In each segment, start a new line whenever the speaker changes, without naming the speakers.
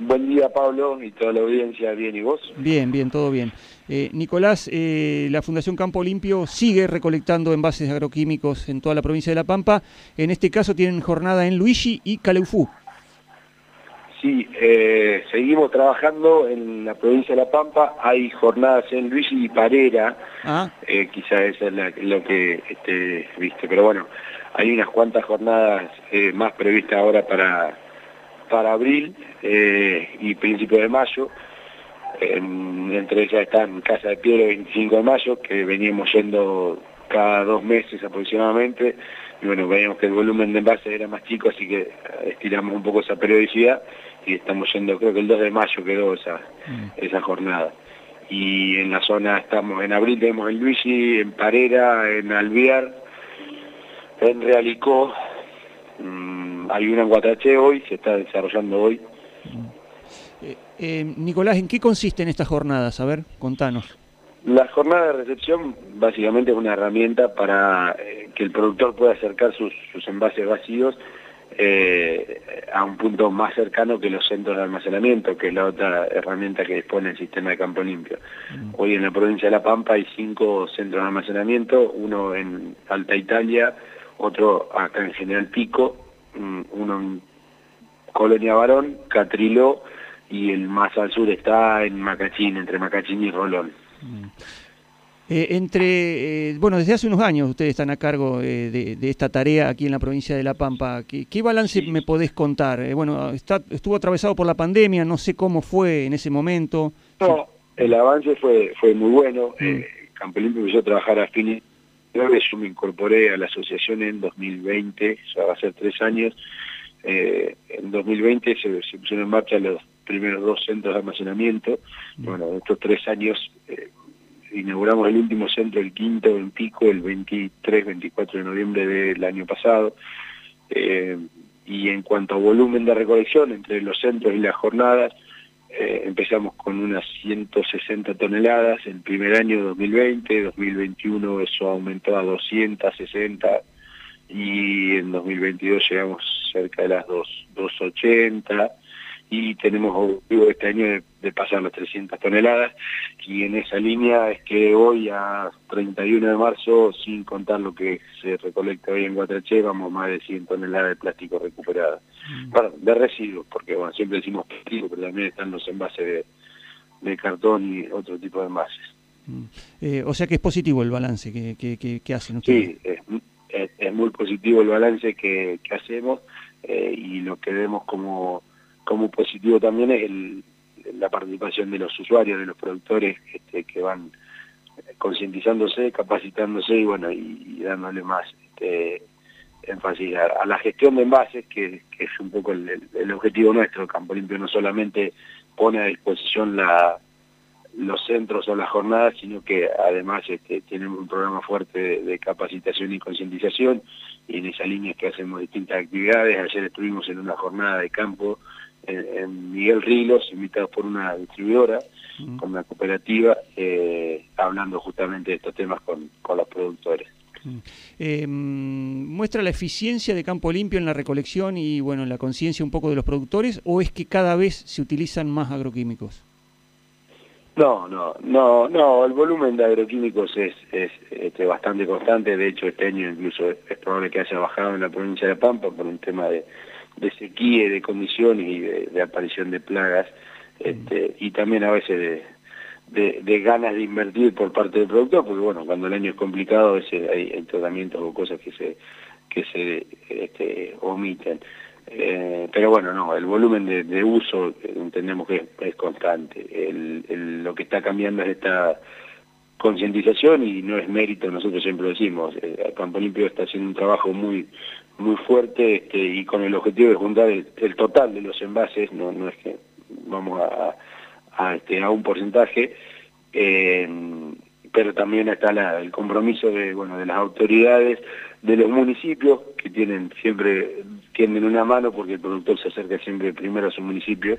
Buen día, Pablo, y toda la audiencia. ¿Bien y vos?
Bien, bien, todo bien. Eh, Nicolás, eh, la Fundación Campo Limpio sigue recolectando envases agroquímicos en toda la provincia de La Pampa. En este caso tienen jornada en Luigi y Caleufú.
Sí, eh, seguimos trabajando en la provincia de La Pampa. Hay jornadas en Luigi y Parera.
Ah,
Eh, quizá eso es la- lo que este, viste. Pero bueno, hay unas cuantas jornadas eh, más previstas ahora para, para abril eh, y principio de mayo. En- entre ellas están Casa de Piedra 25 de mayo, que veníamos yendo cada dos meses aproximadamente. Y bueno, veíamos que el volumen de envases era más chico, así que eh, estiramos un poco esa periodicidad y estamos yendo, creo que el 2 de mayo quedó esa, esa jornada. Y en la zona estamos, en abril tenemos en Luigi, en Parera, en Alvear, en Realicó, mm, hay una en Guataché hoy, se está desarrollando hoy.
eh, eh, Nicolás, ¿en qué consisten estas jornadas? A ver, contanos.
La jornada de recepción básicamente es una herramienta para eh, que el productor pueda acercar sus, sus envases vacíos eh, a un punto más cercano que los centros de almacenamiento, que es la otra herramienta que dispone el sistema de campo limpio. Hoy en la provincia de La Pampa hay cinco centros de almacenamiento, uno en Alta Italia, otro acá en General Pico, mm, uno en Colonia Barón, Catriló y el más al sur está en Macachín, entre Macachín y Rolón.
Eh, entre, eh, bueno, desde hace unos años ustedes están a cargo eh, de, de esta tarea aquí en la provincia de La Pampa. ¿Qué, qué balance
Sí.
me podés contar? Eh, bueno, está, estuvo atravesado por la pandemia, no sé cómo fue en ese momento.
No, el avance fue fue muy bueno.
Mm.
Eh, Limpio empezó a trabajar a fines 2009, yo me incorporé a la asociación en 2020, ya va a ser tres años. Eh, en 2020 se, se pusieron en marcha los primeros dos centros de almacenamiento. Bueno, en estos tres años eh, inauguramos el último centro, el quinto en Pico, el 23-24 de noviembre del año pasado. Eh, y en cuanto a volumen de recolección entre los centros y las jornadas, eh, empezamos con unas 160 toneladas el primer año 2020, 2021 eso aumentó a 260 y en 2022 llegamos cerca de las dos- 280 y tenemos objetivo este año de, de pasar las 300 toneladas y en esa línea es que hoy a 31 de marzo, sin contar lo que se recolecta hoy en Guatraché, vamos más de 100 toneladas de plástico recuperada. Perdón, de residuos, porque bueno, siempre decimos plástico, pero también están los envases de, de cartón y otro tipo de envases.
Mm. Eh, o sea que es positivo el balance que, que, que- que hacen ustedes.
Sí, es, es- es muy positivo el balance que, que hacemos eh, y lo que vemos como, como positivo también es el- la participación de los usuarios, de los productores este, que van concientizándose, capacitándose y bueno, y, dándole más este, énfasis a, la gestión de envases, que, es un poco el objetivo nuestro. Campo Limpio no solamente pone a disposición la, los centros o las jornadas, sino que además este, tenemos un programa fuerte de, de capacitación y concientización y en esa línea es que hacemos distintas actividades. Ayer estuvimos en una jornada de campo en, Miguel Rilos, invitados por una distribuidora,
Mm.
con una cooperativa, eh, hablando justamente de estos temas con, con los productores.
Eh, ¿Muestra la eficiencia de Campo Limpio en la recolección y bueno, en la conciencia un poco de los productores o es que cada vez se utilizan más agroquímicos?
No, no, no, no, el volumen de agroquímicos es, es este, bastante constante, de hecho este año incluso es, es probable que haya bajado en la provincia de Pampa por un tema de, de sequía, de condiciones y de, aparición de plagas, este, y también a veces de, de, ganas de invertir por parte del productor, porque bueno, cuando el año es complicado a hay, hay tratamientos o cosas que se, que se este, omiten. Eh, pero bueno, no, el volumen de, de uso entendemos que es, es constante. El, el- lo que está cambiando es esta concientización y no es mérito, nosotros siempre lo decimos, eh, Campo Limpio está haciendo un trabajo muy muy fuerte este, y con el objetivo de juntar el, total de los envases, no, es que vamos a, a, este, un porcentaje, eh, pero también está el compromiso de, bueno, de las autoridades, de los municipios, que tienen siempre, tienen una mano porque el productor se acerca siempre primero a su municipio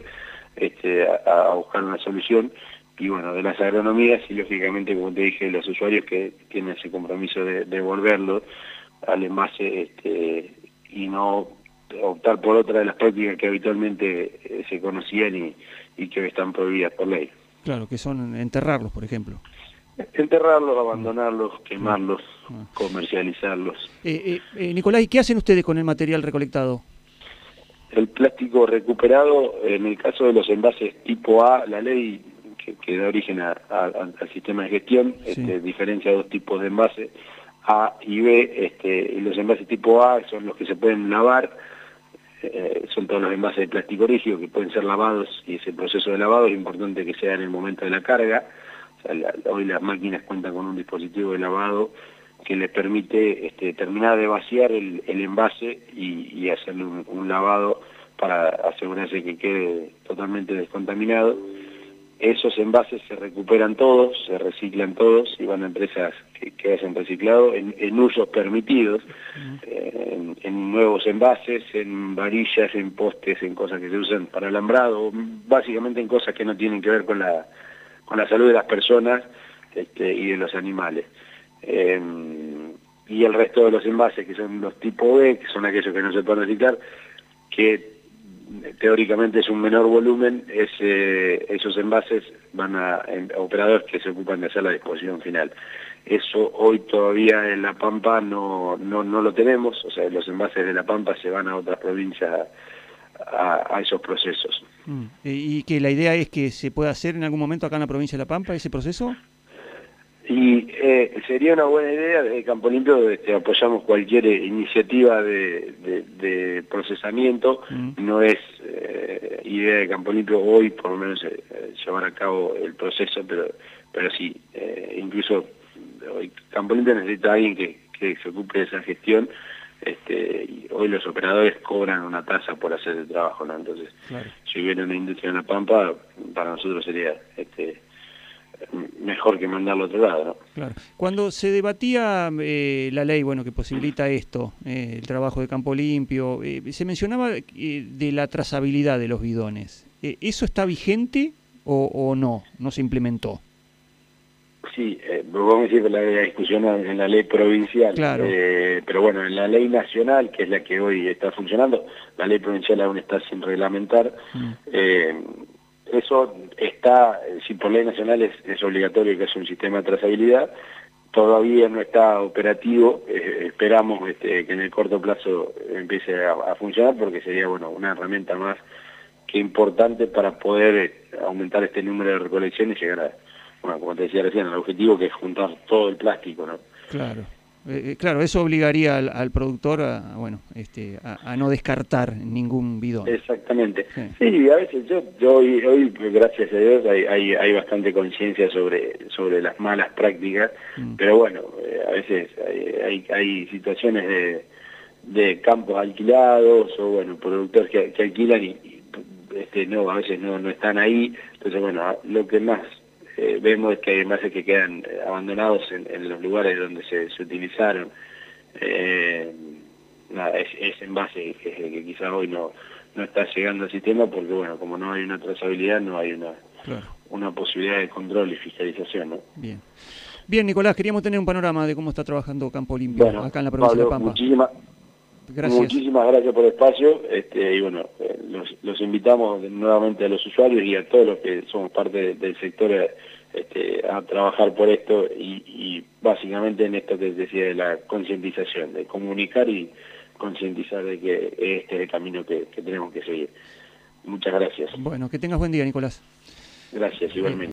este, a, a buscar una solución, y bueno, de las agronomías y lógicamente, como te dije, los usuarios que tienen ese compromiso de devolverlo al envase este, y no optar por otra de las prácticas que habitualmente eh, se conocían y, y que están prohibidas por ley.
Claro, que son enterrarlos, por ejemplo.
Enterrarlos, abandonarlos, quemarlos, ah. comercializarlos.
Eh, eh, Nicolás, ¿y qué hacen ustedes con el material recolectado?
El plástico recuperado, en el caso de los envases tipo A, la ley que, da origen al sistema de gestión, este, diferencia dos tipos de envases, A y B, este, los envases tipo A son los que se pueden lavar, eh, son todos los envases de plástico rígido que pueden ser lavados y ese proceso de lavado es importante que sea en el momento de la carga, hoy las máquinas cuentan con un dispositivo de lavado que les permite este, terminar de vaciar el, envase y, hacerle un, lavado para asegurarse que quede totalmente descontaminado. Esos envases se recuperan todos, se reciclan todos y van a empresas que, hacen reciclado en, usos permitidos, eh, en, nuevos envases, en varillas, en postes, en cosas que se usan para alambrado, básicamente en cosas que no tienen que ver con la, con la salud de las personas este, y de los animales. Em, y el resto de los envases, que son los tipo B, que son aquellos que no se pueden reciclar, que teóricamente es un menor volumen, esos envases van a, operadores que se ocupan de hacer la disposición final. Eso hoy todavía en La Pampa no, no, no lo tenemos, o sea, los envases de La Pampa se van a otras provincias a, esos procesos.
Mm. ¿Y que la idea es que se pueda hacer en algún momento acá en la provincia de La Pampa ese proceso?
Y eh, sería una buena idea, de Campo Limpio este, apoyamos cualquier iniciativa de, procesamiento, mm. no es eh, idea de Campo Limpio hoy por lo menos eh, llevar a cabo el proceso, pero, pero sí, incluso hoy Campo Limpio necesita a alguien que, que se ocupe de esa gestión este, y hoy los operadores cobran una tasa por hacer el trabajo, ¿no? Entonces, si hubiera una industria en La Pampa, para nosotros sería este, mejor que mandarlo a otro lado, ¿no?
Claro. Cuando se debatía eh, la ley, bueno, que posibilita esto, eh, el trabajo de campo limpio, eh, se mencionaba de la trazabilidad de los bidones. ¿Eso está vigente o, o no? ¿No se implementó?
Sí, eh, vamos a decir la, discusión en la ley provincial, eh, pero bueno, en la ley nacional, que es la que hoy está funcionando, la ley provincial aún está sin reglamentar, mm. Eh, eso está, si por ley nacional es, obligatorio que haya un sistema de trazabilidad, todavía no está operativo, eh, esperamos este, que en el corto plazo empiece a, funcionar porque sería bueno una herramienta más que importante para poder aumentar este número de recolecciones y llegar a bueno, como te decía recién, el objetivo que es juntar todo el plástico, ¿no?
Claro. Eh, eh, claro, eso obligaría al, productor a, bueno, este, a, no descartar ningún bidón.
Exactamente. Sí, a veces yo, yo hoy, hoy, gracias a Dios, hay, hay, hay bastante conciencia sobre, sobre las malas prácticas, mm. pero bueno, eh, a veces hay, hay, situaciones de, de campos alquilados o bueno, productores que, que alquilan y, este, no, a veces no, no están ahí. Entonces, bueno, lo que más eh, vemos que hay envases que quedan eh, abandonados en, los lugares donde se, utilizaron. Eh, nada, es, ese envase que, que quizás hoy no, no está llegando al sistema porque, bueno, como no hay una trazabilidad, no hay una, una posibilidad de control y fiscalización. ¿no?
Bien. Bien, Nicolás, queríamos tener un panorama de cómo está trabajando Campo Limpio acá en la provincia de Pampa.
Muchísimas gracias por el espacio y bueno, eh, los, invitamos nuevamente a los usuarios y a todos los que somos parte del sector este, a trabajar por esto y, básicamente en esto que decía de la concientización, de comunicar y concientizar de que este es el camino que, que tenemos que seguir. Muchas gracias.
Bueno, que tengas buen día, Nicolás.
Gracias, igualmente.